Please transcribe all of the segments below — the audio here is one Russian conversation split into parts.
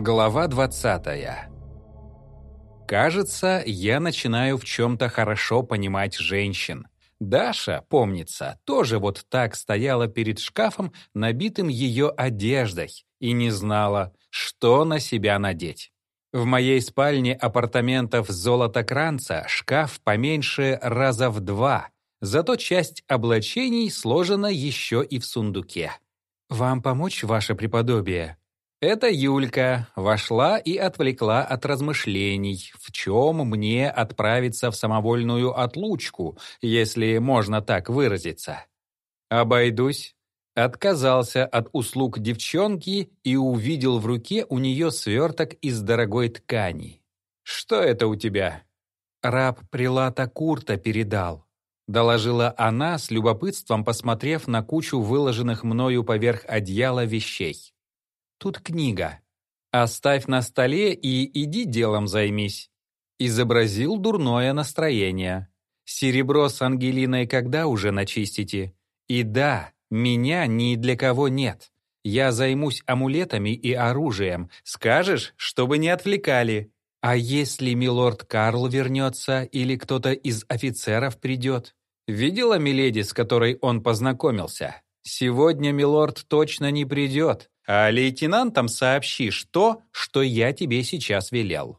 Глава 20 Кажется, я начинаю в чем-то хорошо понимать женщин. Даша, помнится, тоже вот так стояла перед шкафом, набитым ее одеждой, и не знала, что на себя надеть. В моей спальне апартаментов Золотокранца шкаф поменьше раза в два, зато часть облачений сложена еще и в сундуке. «Вам помочь, ваше преподобие?» Эта Юлька вошла и отвлекла от размышлений, в чем мне отправиться в самовольную отлучку, если можно так выразиться. Обойдусь. Отказался от услуг девчонки и увидел в руке у нее сверток из дорогой ткани. «Что это у тебя?» «Раб Прилата Курта передал», — доложила она с любопытством, посмотрев на кучу выложенных мною поверх одеяла вещей. Тут книга. Оставь на столе и иди делом займись. Изобразил дурное настроение. Серебро с Ангелиной когда уже начистите? И да, меня ни для кого нет. Я займусь амулетами и оружием. Скажешь, чтобы не отвлекали. А если милорд Карл вернется или кто-то из офицеров придет? Видела миледи, с которой он познакомился? Сегодня милорд точно не придет, а лейтенантам сообщишь то, что я тебе сейчас велел».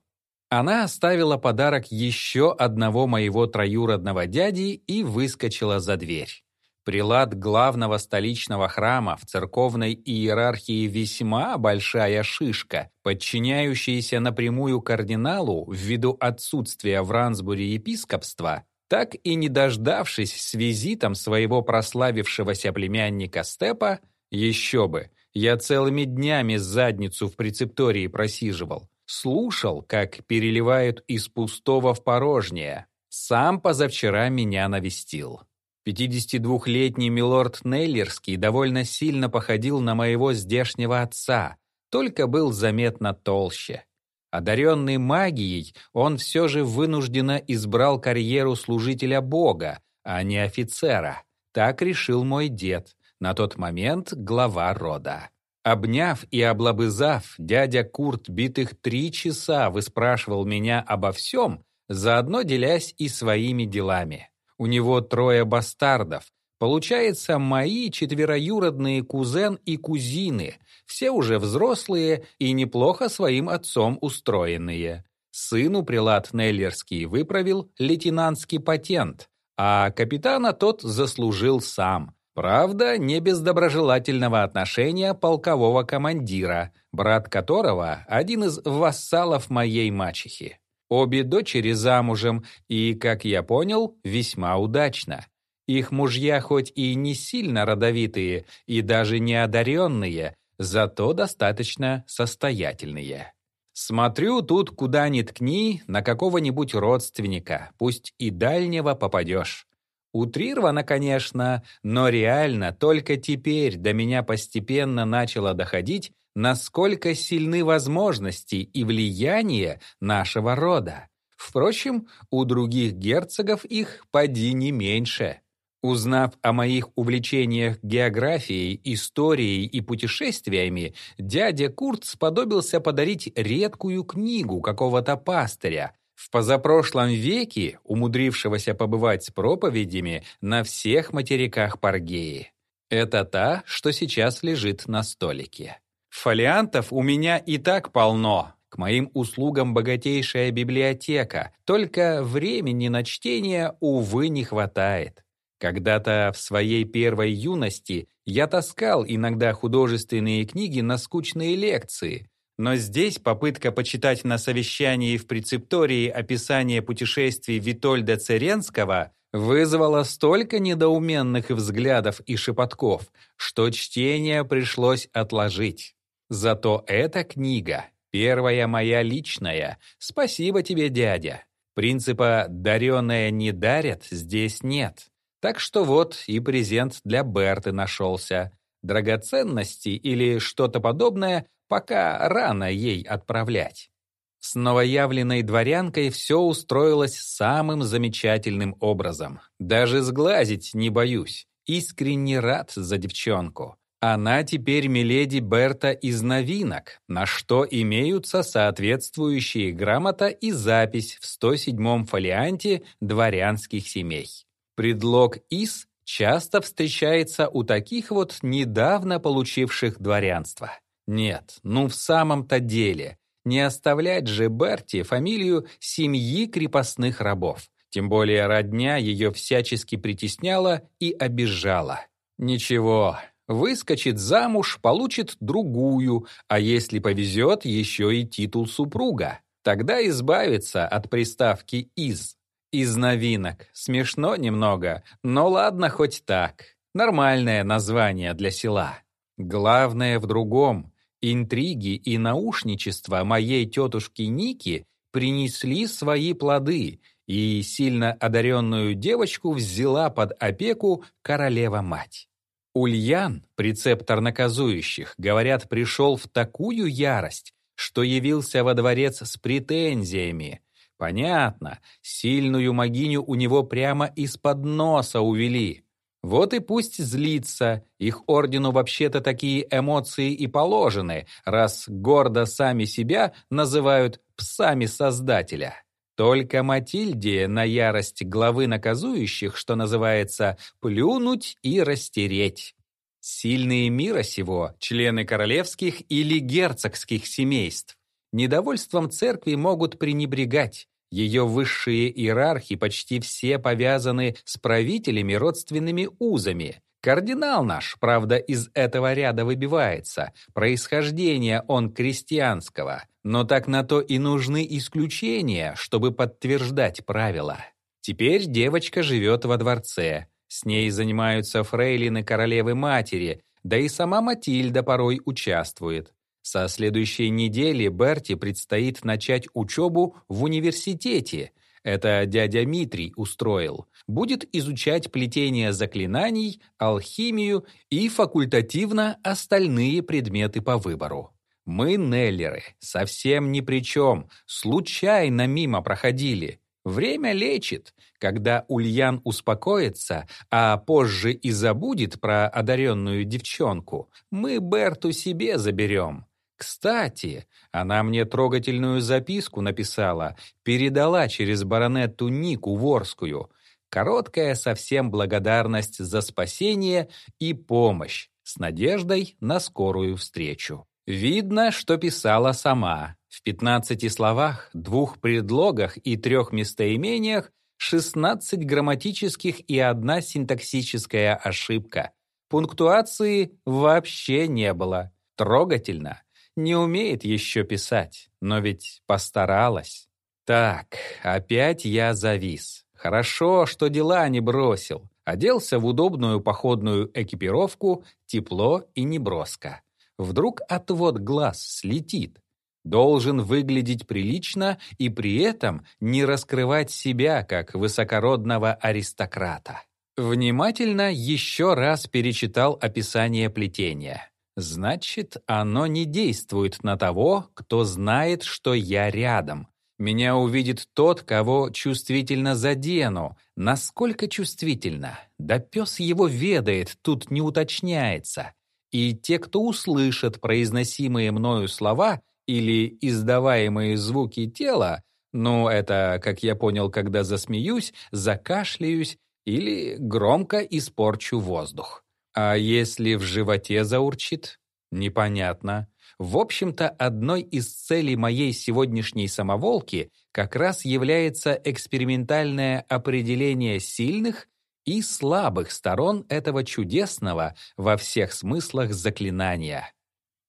Она оставила подарок еще одного моего троюродного дяди и выскочила за дверь. Прилад главного столичного храма в церковной иерархии весьма большая шишка, подчиняющаяся напрямую кардиналу ввиду отсутствия в Рансбуре епископства, так и не дождавшись с визитом своего прославившегося племянника Степа, еще бы, я целыми днями задницу в прецептории просиживал. Слушал, как переливают из пустого в порожнее. Сам позавчера меня навестил. 52-летний милорд Нейлерский довольно сильно походил на моего здешнего отца, только был заметно толще. Одаренный магией, он все же вынужденно избрал карьеру служителя Бога, а не офицера. Так решил мой дед на тот момент глава рода. Обняв и облобызав, дядя Курт битых три часа выспрашивал меня обо всем, заодно делясь и своими делами. У него трое бастардов. Получается, мои четвероюродные кузен и кузины, все уже взрослые и неплохо своим отцом устроенные. Сыну прилад Неллерский выправил лейтенантский патент, а капитана тот заслужил сам. Правда, не без доброжелательного отношения полкового командира, брат которого – один из вассалов моей мачехи. Обе дочери замужем и, как я понял, весьма удачно. Их мужья хоть и не сильно родовитые и даже не одаренные, зато достаточно состоятельные. Смотрю, тут куда ни ткни, на какого-нибудь родственника, пусть и дальнего попадешь. Утрировано, конечно, но реально только теперь до меня постепенно начало доходить, насколько сильны возможности и влияние нашего рода. Впрочем, у других герцогов их поди не меньше. Узнав о моих увлечениях географией, историей и путешествиями, дядя Курт сподобился подарить редкую книгу какого-то пастыря, в позапрошлом веке умудрившегося побывать с проповедями на всех материках Паргеи. Это та, что сейчас лежит на столике. Фолиантов у меня и так полно. К моим услугам богатейшая библиотека, только времени на чтение, увы, не хватает. Когда-то в своей первой юности я таскал иногда художественные книги на скучные лекции, но здесь попытка почитать на совещании в прецептории описание путешествий Витольда Церенского вызвала столько недоуменных взглядов и шепотков, что чтение пришлось отложить. Зато эта книга, первая моя личная, спасибо тебе, дядя. Принципа «дареное не дарят» здесь нет. Так что вот и презент для Берты нашелся. Драгоценности или что-то подобное Пока рано ей отправлять. С новоявленной дворянкой все устроилось самым замечательным образом. Даже сглазить не боюсь. Искренне рад за девчонку. Она теперь миледи Берта из новинок, на что имеются соответствующие грамота и запись в 107-м фолианте дворянских семей. Предлог «из» часто встречается у таких вот недавно получивших дворянство. Нет, ну в самом-то деле, не оставлять же Берти фамилию семьи крепостных рабов. Тем более родня ее всячески притесняла и обижала. Ничего, выскочит замуж, получит другую, а если повезет, еще и титул супруга. Тогда избавится от приставки «из». Из новинок. Смешно немного, но ладно хоть так. Нормальное название для села. Главное в другом. Интриги и наушничество моей тетушки Ники принесли свои плоды, и сильно одаренную девочку взяла под опеку королева-мать. Ульян, прецептор наказующих, говорят, пришел в такую ярость, что явился во дворец с претензиями. Понятно, сильную могиню у него прямо из-под носа увели. Вот и пусть злится, их ордену вообще-то такие эмоции и положены, раз гордо сами себя называют псами Создателя. Только Матильде на ярость главы наказующих, что называется, плюнуть и растереть. Сильные мира сего, члены королевских или герцогских семейств, недовольством церкви могут пренебрегать. Ее высшие иерархи почти все повязаны с правителями родственными узами. Кардинал наш, правда, из этого ряда выбивается. Происхождение он крестьянского. Но так на то и нужны исключения, чтобы подтверждать правила. Теперь девочка живет во дворце. С ней занимаются фрейлины королевы-матери, да и сама Матильда порой участвует. Со следующей недели Берти предстоит начать учебу в университете. Это дядя Митрий устроил. Будет изучать плетение заклинаний, алхимию и факультативно остальные предметы по выбору. Мы, Неллеры, совсем ни при чем, случайно мимо проходили. Время лечит. Когда Ульян успокоится, а позже и забудет про одаренную девчонку, мы Берту себе заберем. Кстати, она мне трогательную записку написала, передала через баронетту Нику Ворскую. Короткая совсем благодарность за спасение и помощь с надеждой на скорую встречу. Видно, что писала сама. В 15 словах, двух предлогах и трех местоимениях 16 грамматических и одна синтаксическая ошибка. Пунктуации вообще не было. Трогательно. Не умеет еще писать, но ведь постаралась. Так, опять я завис. Хорошо, что дела не бросил. Оделся в удобную походную экипировку, тепло и неброско. Вдруг отвод глаз слетит. Должен выглядеть прилично и при этом не раскрывать себя как высокородного аристократа. Внимательно еще раз перечитал описание плетения. Значит, оно не действует на того, кто знает, что я рядом. Меня увидит тот, кого чувствительно задену. Насколько чувствительно? Да пес его ведает, тут не уточняется. И те, кто услышат произносимые мною слова или издаваемые звуки тела, ну, это, как я понял, когда засмеюсь, закашляюсь или громко испорчу воздух. А если в животе заурчит? Непонятно. В общем-то, одной из целей моей сегодняшней самоволки как раз является экспериментальное определение сильных и слабых сторон этого чудесного во всех смыслах заклинания.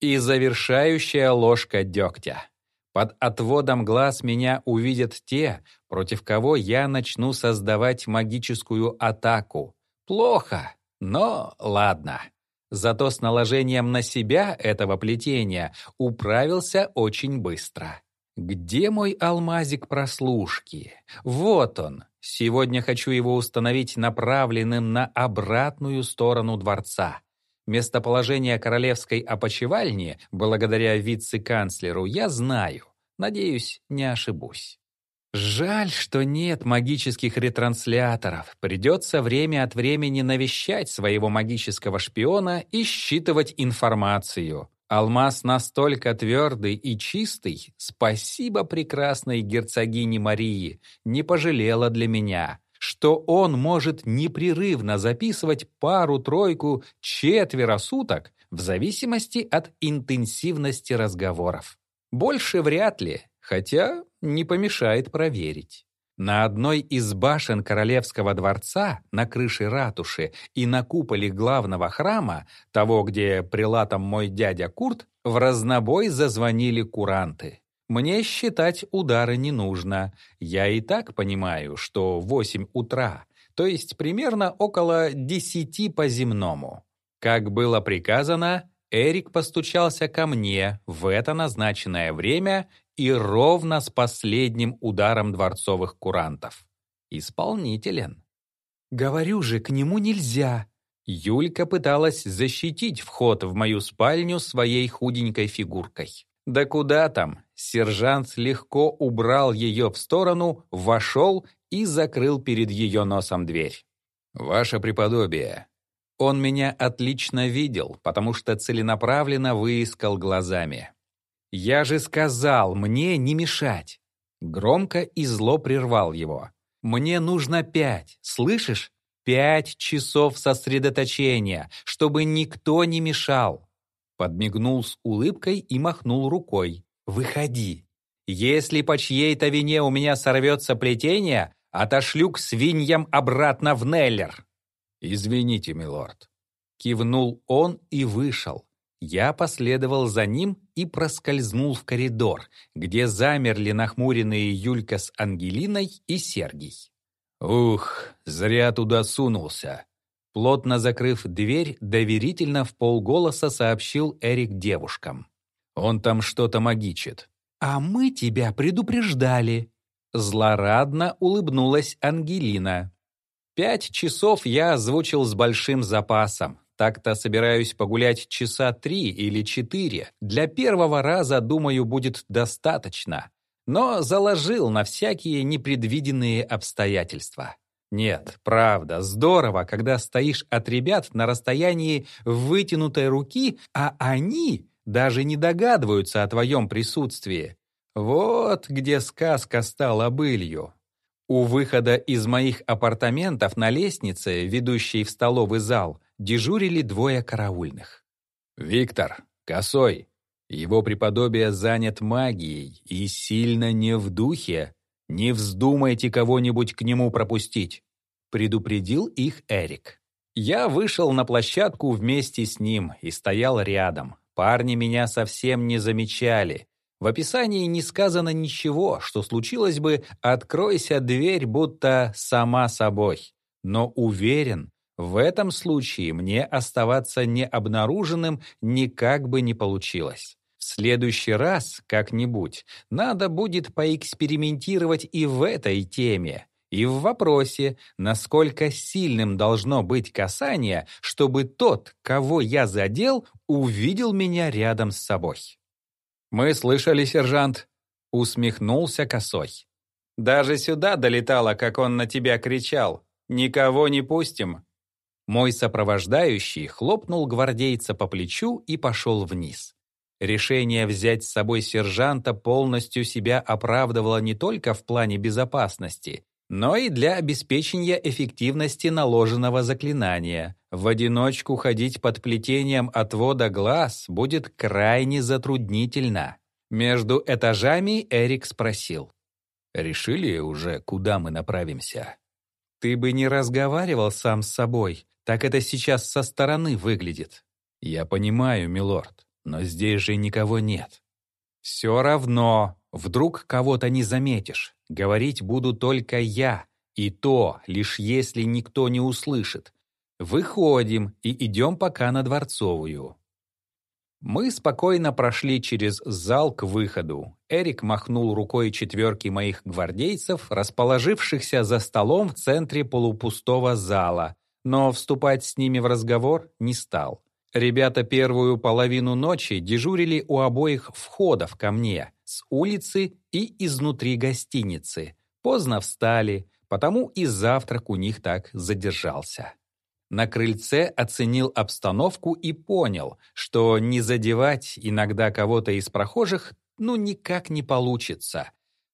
И завершающая ложка дегтя. Под отводом глаз меня увидят те, против кого я начну создавать магическую атаку. Плохо, но ладно. Зато с наложением на себя этого плетения управился очень быстро. Где мой алмазик прослушки? Вот он. Сегодня хочу его установить направленным на обратную сторону дворца. Местоположение королевской опочивальни, благодаря вице-канцлеру, я знаю. Надеюсь, не ошибусь. Жаль, что нет магических ретрансляторов. Придется время от времени навещать своего магического шпиона и считывать информацию. Алмаз настолько твердый и чистый, спасибо прекрасной герцогине Марии, не пожалела для меня, что он может непрерывно записывать пару-тройку, четверо суток в зависимости от интенсивности разговоров. Больше вряд ли, хотя не помешает проверить. На одной из башен Королевского дворца, на крыше ратуши и на куполе главного храма, того, где прилатом мой дядя Курт, в разнобой зазвонили куранты. Мне считать удары не нужно. Я и так понимаю, что 8 утра, то есть примерно около 10 по земному. Как было приказано, Эрик постучался ко мне в это назначенное время и ровно с последним ударом дворцовых курантов. Исполнителен. «Говорю же, к нему нельзя!» Юлька пыталась защитить вход в мою спальню своей худенькой фигуркой. Да куда там? Сержант легко убрал ее в сторону, вошел и закрыл перед ее носом дверь. «Ваше преподобие». Он меня отлично видел, потому что целенаправленно выискал глазами. «Я же сказал, мне не мешать!» Громко и зло прервал его. «Мне нужно пять, слышишь? Пять часов сосредоточения, чтобы никто не мешал!» Подмигнул с улыбкой и махнул рукой. «Выходи! Если по чьей-то вине у меня сорвется плетение, отошлю к свиньям обратно в Неллер!» «Извините, милорд!» Кивнул он и вышел. Я последовал за ним и проскользнул в коридор, где замерли нахмуренные Юлька с Ангелиной и Сергий. «Ух, зря туда сунулся!» Плотно закрыв дверь, доверительно в полголоса сообщил Эрик девушкам. «Он там что-то магичит». «А мы тебя предупреждали!» Злорадно улыбнулась Ангелина. Пять часов я озвучил с большим запасом, так-то собираюсь погулять часа три или четыре. Для первого раза, думаю, будет достаточно. Но заложил на всякие непредвиденные обстоятельства. Нет, правда, здорово, когда стоишь от ребят на расстоянии вытянутой руки, а они даже не догадываются о твоем присутствии. Вот где сказка стала былью. У выхода из моих апартаментов на лестнице, ведущей в столовый зал, дежурили двое караульных. «Виктор, косой, его преподобие занят магией и сильно не в духе. Не вздумайте кого-нибудь к нему пропустить», предупредил их Эрик. Я вышел на площадку вместе с ним и стоял рядом. Парни меня совсем не замечали. В описании не сказано ничего, что случилось бы «откройся дверь, будто сама собой». Но уверен, в этом случае мне оставаться необнаруженным никак бы не получилось. В следующий раз, как-нибудь, надо будет поэкспериментировать и в этой теме, и в вопросе, насколько сильным должно быть касание, чтобы тот, кого я задел, увидел меня рядом с собой. «Мы слышали, сержант», — усмехнулся косой. «Даже сюда долетало, как он на тебя кричал. Никого не пустим». Мой сопровождающий хлопнул гвардейца по плечу и пошел вниз. Решение взять с собой сержанта полностью себя оправдывало не только в плане безопасности, но и для обеспечения эффективности наложенного заклинания. В одиночку ходить под плетением отвода глаз будет крайне затруднительно. Между этажами Эрик спросил. «Решили уже, куда мы направимся?» «Ты бы не разговаривал сам с собой. Так это сейчас со стороны выглядит». «Я понимаю, милорд, но здесь же никого нет». «Все равно. Вдруг кого-то не заметишь. Говорить буду только я, и то, лишь если никто не услышит. Выходим и идем пока на Дворцовую. Мы спокойно прошли через зал к выходу. Эрик махнул рукой четверки моих гвардейцев, расположившихся за столом в центре полупустого зала, но вступать с ними в разговор не стал. Ребята первую половину ночи дежурили у обоих входов ко мне, с улицы и изнутри гостиницы, Поздно встали, потому и завтрак у них так задержался. На крыльце оценил обстановку и понял, что не задевать иногда кого-то из прохожих ну никак не получится.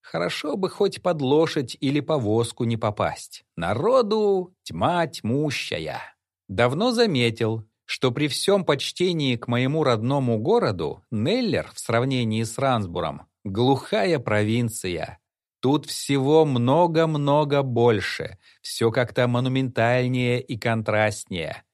Хорошо бы хоть под лошадь или повозку не попасть. Народу тьма тьмущая. Давно заметил, что при всем почтении к моему родному городу Неллер в сравнении с Рансбуром — глухая провинция. Тут всего много-много больше, все как-то монументальнее и контрастнее.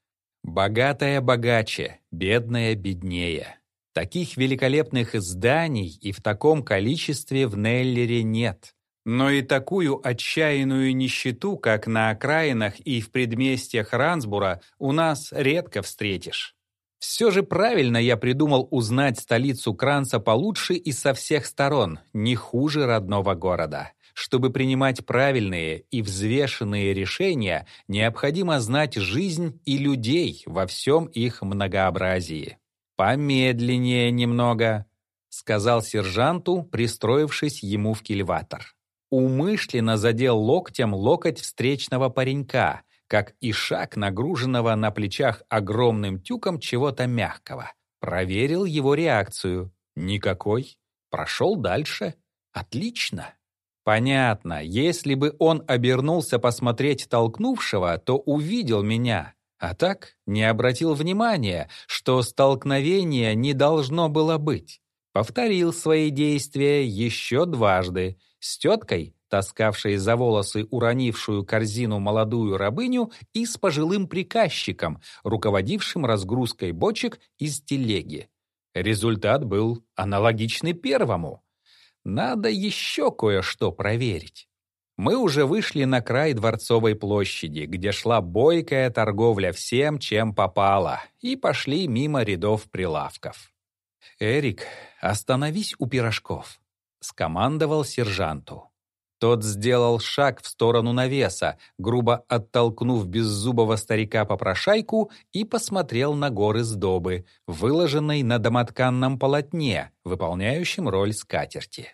Богатая богаче, бедная беднее. Таких великолепных зданий и в таком количестве в Неллере нет. Но и такую отчаянную нищету, как на окраинах и в предместьях Рансбура, у нас редко встретишь. Все же правильно я придумал узнать столицу Кранца получше и со всех сторон, не хуже родного города. Чтобы принимать правильные и взвешенные решения, необходимо знать жизнь и людей во всем их многообразии. «Помедленнее немного», — сказал сержанту, пристроившись ему в кильватор. Умышленно задел локтем локоть встречного паренька, как и шаг нагруженного на плечах огромным тюком чего-то мягкого. Проверил его реакцию. Никакой. Прошел дальше. Отлично. Понятно, если бы он обернулся посмотреть толкнувшего, то увидел меня. А так не обратил внимания, что столкновения не должно было быть. Повторил свои действия еще дважды. С теткой таскавшей за волосы уронившую корзину молодую рабыню, и с пожилым приказчиком, руководившим разгрузкой бочек из телеги. Результат был аналогичный первому. Надо еще кое-что проверить. Мы уже вышли на край Дворцовой площади, где шла бойкая торговля всем, чем попало, и пошли мимо рядов прилавков. «Эрик, остановись у пирожков», — скомандовал сержанту. Тот сделал шаг в сторону навеса, грубо оттолкнув беззубого старика-попрошайку и посмотрел на горы сдобы, выложенной на домотканном полотне, выполняющем роль скатерти.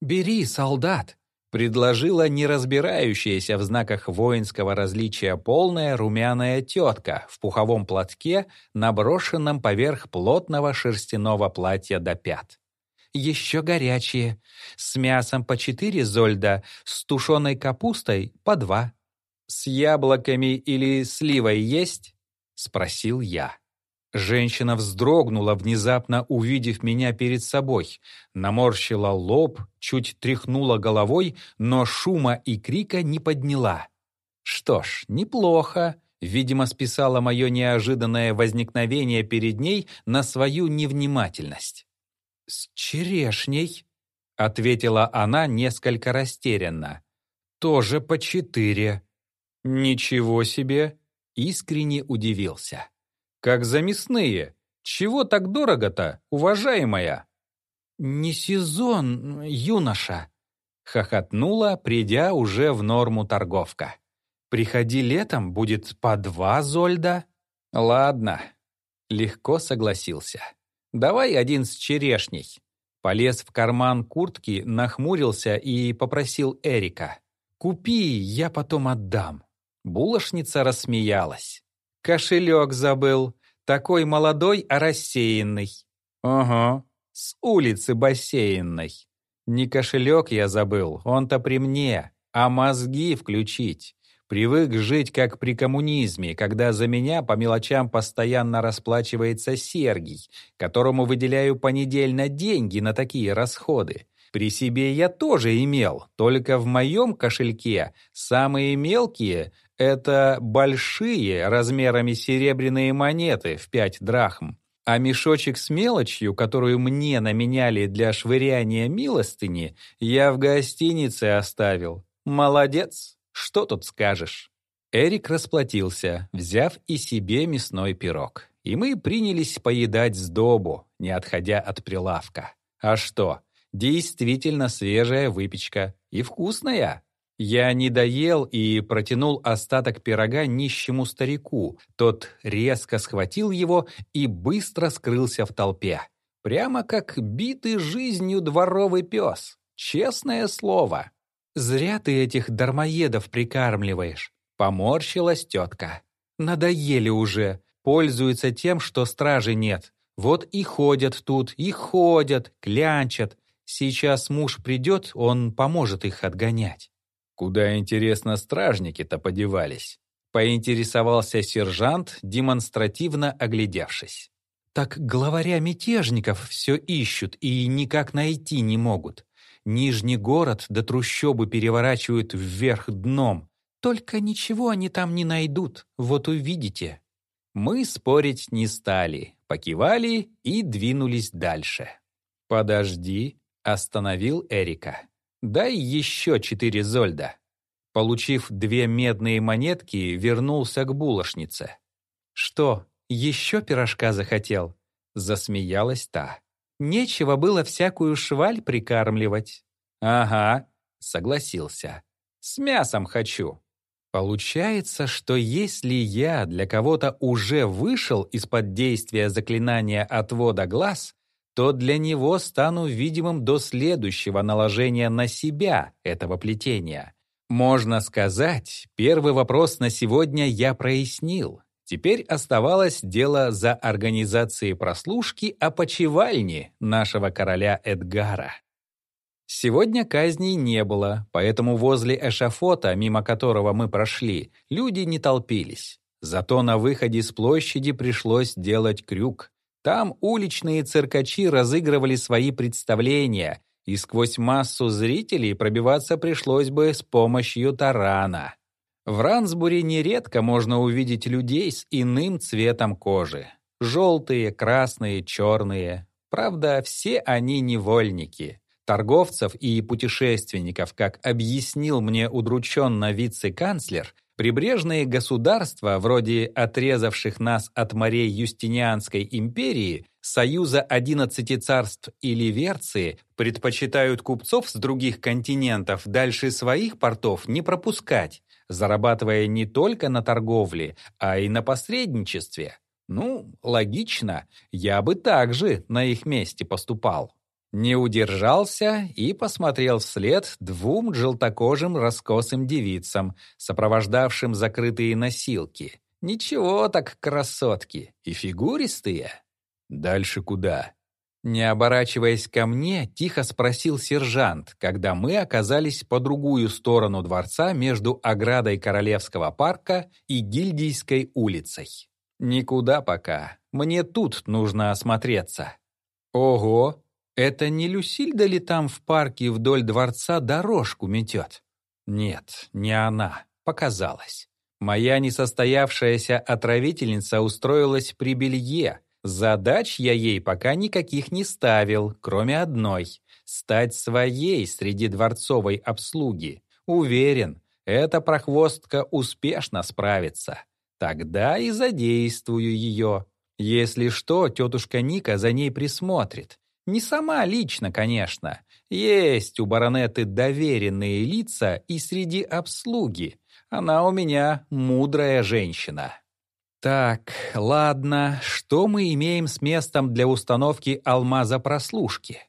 «Бери, солдат!» — предложила неразбирающаяся в знаках воинского различия полная румяная тетка в пуховом платке, наброшенном поверх плотного шерстяного платья до пят еще горячие. С мясом по четыре зольда, с тушеной капустой по два. «С яблоками или сливой есть?» — спросил я. Женщина вздрогнула, внезапно увидев меня перед собой, наморщила лоб, чуть тряхнула головой, но шума и крика не подняла. Что ж, неплохо. Видимо, списала мое неожиданное возникновение перед ней на свою невнимательность. «С черешней», — ответила она несколько растерянно. «Тоже по четыре». «Ничего себе!» — искренне удивился. «Как за мясные! Чего так дорого-то, уважаемая?» «Не сезон, юноша», — хохотнула, придя уже в норму торговка. «Приходи летом, будет по два зольда». «Ладно», — легко согласился. «Давай один с черешней». Полез в карман куртки, нахмурился и попросил Эрика. «Купи, я потом отдам». Булошница рассмеялась. «Кошелек забыл. Такой молодой, а рассеянный». «Ага, с улицы бассейнной. Не кошелек я забыл, он-то при мне, а мозги включить. Привык жить как при коммунизме, когда за меня по мелочам постоянно расплачивается Сергий, которому выделяю понедельно деньги на такие расходы. При себе я тоже имел, только в моем кошельке самые мелкие — это большие размерами серебряные монеты в пять драхм. А мешочек с мелочью, которую мне наменяли для швыряния милостыни, я в гостинице оставил. Молодец! Что тут скажешь? Эрик расплатился, взяв и себе мясной пирог. И мы принялись поедать сдобу, не отходя от прилавка. А что? Действительно свежая выпечка. И вкусная. Я не доел и протянул остаток пирога нищему старику. Тот резко схватил его и быстро скрылся в толпе. Прямо как битый жизнью дворовый пес. Честное слово. «Зря ты этих дармоедов прикармливаешь», — поморщилась тетка. «Надоели уже, пользуются тем, что стражи нет. Вот и ходят тут, и ходят, клянчат. Сейчас муж придет, он поможет их отгонять». «Куда, интересно, стражники-то подевались?» — поинтересовался сержант, демонстративно оглядевшись. «Так главаря мятежников все ищут и никак найти не могут. Нижний город до трущобы переворачивают вверх дном. Только ничего они там не найдут, вот увидите». Мы спорить не стали, покивали и двинулись дальше. «Подожди», — остановил Эрика. «Дай еще четыре зольда». Получив две медные монетки, вернулся к булочнице. «Что, еще пирожка захотел?» — засмеялась та. «Нечего было всякую шваль прикармливать». «Ага», — согласился. «С мясом хочу». Получается, что если я для кого-то уже вышел из-под действия заклинания отвода глаз, то для него стану видимым до следующего наложения на себя этого плетения. Можно сказать, первый вопрос на сегодня я прояснил. Теперь оставалось дело за организацией прослушки опочивальни нашего короля Эдгара. Сегодня казней не было, поэтому возле эшафота, мимо которого мы прошли, люди не толпились. Зато на выходе с площади пришлось делать крюк. Там уличные циркачи разыгрывали свои представления, и сквозь массу зрителей пробиваться пришлось бы с помощью тарана. В Рансбуре нередко можно увидеть людей с иным цветом кожи. Желтые, красные, черные. Правда, все они невольники. Торговцев и путешественников, как объяснил мне удрученно вице-канцлер, прибрежные государства, вроде отрезавших нас от морей Юстинианской империи, Союза 11 царств или Верции, предпочитают купцов с других континентов дальше своих портов не пропускать, зарабатывая не только на торговле, а и на посредничестве. Ну, логично, я бы также на их месте поступал. Не удержался и посмотрел вслед двум желтокожим раскосым девицам, сопровождавшим закрытые носилки. Ничего так красотки и фигуристые. Дальше куда? Не оборачиваясь ко мне, тихо спросил сержант, когда мы оказались по другую сторону дворца между оградой Королевского парка и Гильдийской улицей. Никуда пока. Мне тут нужно осмотреться. Ого, это не Люсильда ли там в парке вдоль дворца дорожку метет? Нет, не она. Показалось. Моя несостоявшаяся отравительница устроилась при белье. Задач я ей пока никаких не ставил, кроме одной — стать своей среди дворцовой обслуги. Уверен, эта прохвостка успешно справится. Тогда и задействую ее. Если что, тетушка Ника за ней присмотрит. Не сама лично, конечно. Есть у баронеты доверенные лица и среди обслуги. Она у меня мудрая женщина. Так, ладно, что мы имеем с местом для установки алмаза прослушки?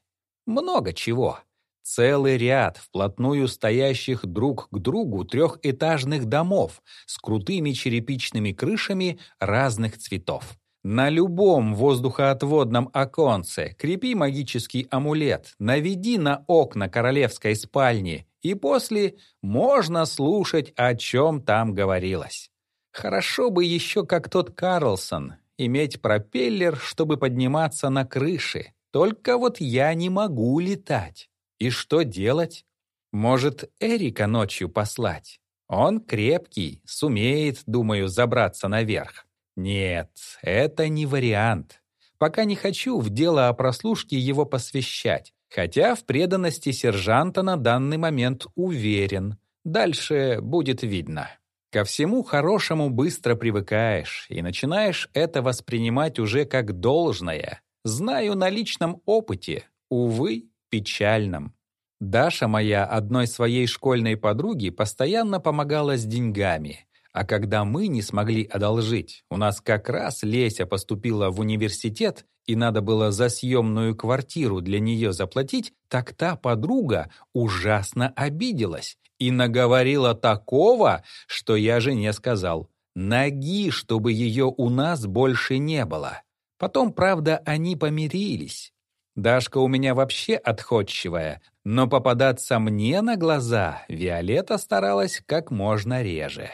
Много чего. Целый ряд вплотную стоящих друг к другу трехэтажных домов с крутыми черепичными крышами разных цветов. На любом воздухоотводном оконце крепи магический амулет, наведи на окна королевской спальни, и после можно слушать, о чем там говорилось. Хорошо бы еще, как тот Карлсон, иметь пропеллер, чтобы подниматься на крыши. Только вот я не могу летать. И что делать? Может, Эрика ночью послать? Он крепкий, сумеет, думаю, забраться наверх. Нет, это не вариант. Пока не хочу в дело о прослушке его посвящать, хотя в преданности сержанта на данный момент уверен. Дальше будет видно. Ко всему хорошему быстро привыкаешь и начинаешь это воспринимать уже как должное. Знаю на личном опыте, увы, печальном. Даша моя одной своей школьной подруге постоянно помогала с деньгами, А когда мы не смогли одолжить, у нас как раз Леся поступила в университет, и надо было за съемную квартиру для нее заплатить, так та подруга ужасно обиделась и наговорила такого, что я жене сказал, ноги, чтобы ее у нас больше не было. Потом, правда, они помирились. Дашка у меня вообще отходчивая, но попадаться мне на глаза Виолетта старалась как можно реже.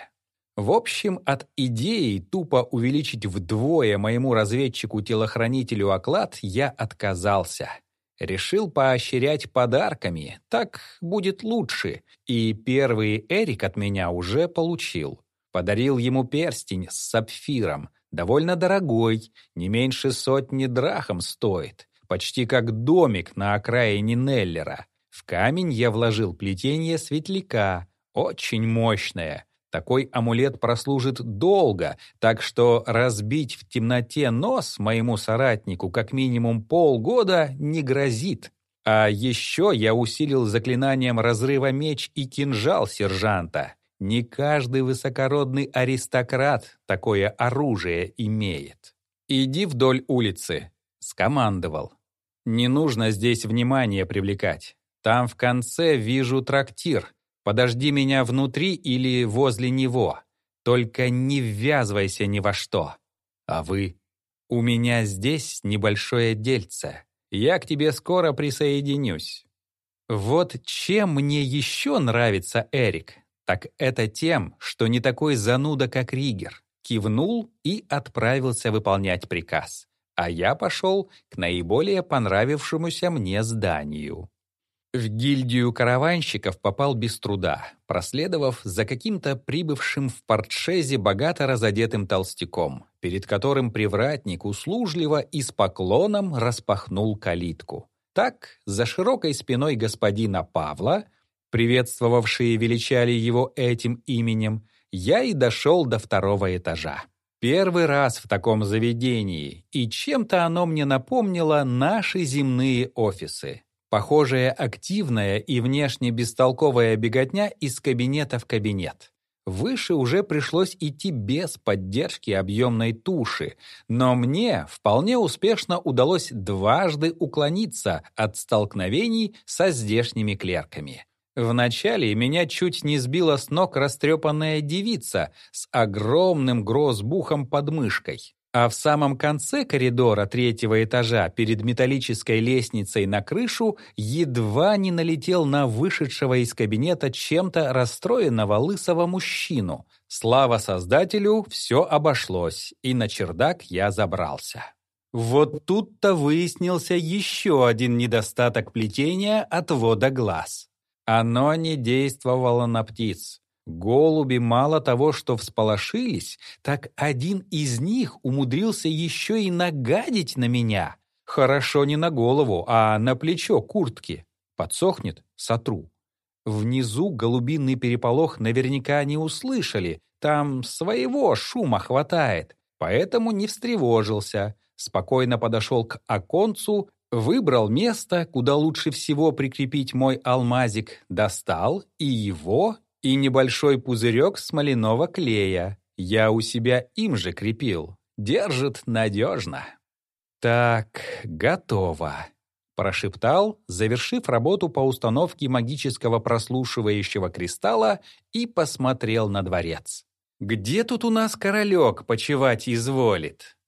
В общем, от идеи тупо увеличить вдвое моему разведчику-телохранителю оклад я отказался. Решил поощрять подарками, так будет лучше, и первый Эрик от меня уже получил. Подарил ему перстень с сапфиром, довольно дорогой, не меньше сотни драхом стоит, почти как домик на окраине Неллера. В камень я вложил плетение светляка, очень мощное — такой амулет прослужит долго, так что разбить в темноте нос моему соратнику как минимум полгода не грозит. А еще я усилил заклинанием разрыва меч и кинжал сержанта. Не каждый высокородный аристократ такое оружие имеет. «Иди вдоль улицы», — скомандовал. «Не нужно здесь внимание привлекать. Там в конце вижу трактир. Подожди меня внутри или возле него. Только не ввязывайся ни во что. А вы? У меня здесь небольшое дельце. Я к тебе скоро присоединюсь. Вот чем мне еще нравится Эрик, так это тем, что не такой зануда, как Ригер. Кивнул и отправился выполнять приказ. А я пошел к наиболее понравившемуся мне зданию. В гильдию караванщиков попал без труда, проследовав за каким-то прибывшим в портшезе богато разодетым толстяком, перед которым привратник услужливо и с поклоном распахнул калитку. Так, за широкой спиной господина Павла, приветствовавшие величали его этим именем, я и дошел до второго этажа. Первый раз в таком заведении, и чем-то оно мне напомнило наши земные офисы. Похожая активная и внешне бестолковая беготня из кабинета в кабинет. Выше уже пришлось идти без поддержки объемной туши, но мне вполне успешно удалось дважды уклониться от столкновений со здешними клерками. Вначале меня чуть не сбила с ног растрепанная девица с огромным грозбухом под мышкой. А в самом конце коридора третьего этажа перед металлической лестницей на крышу едва не налетел на вышедшего из кабинета чем-то расстроенного лысого мужчину. Слава создателю, все обошлось, и на чердак я забрался. Вот тут-то выяснился еще один недостаток плетения отвода глаз. Оно не действовало на птиц. Голуби мало того, что всполошились, так один из них умудрился еще и нагадить на меня. Хорошо не на голову, а на плечо куртки. Подсохнет — сотру. Внизу голубиный переполох наверняка не услышали, там своего шума хватает, поэтому не встревожился. Спокойно подошел к оконцу, выбрал место, куда лучше всего прикрепить мой алмазик, достал и его, и небольшой пузырек смоляного клея. Я у себя им же крепил. Держит надежно. «Так, готово», — прошептал, завершив работу по установке магического прослушивающего кристалла и посмотрел на дворец. «Где тут у нас королек почевать изволит?»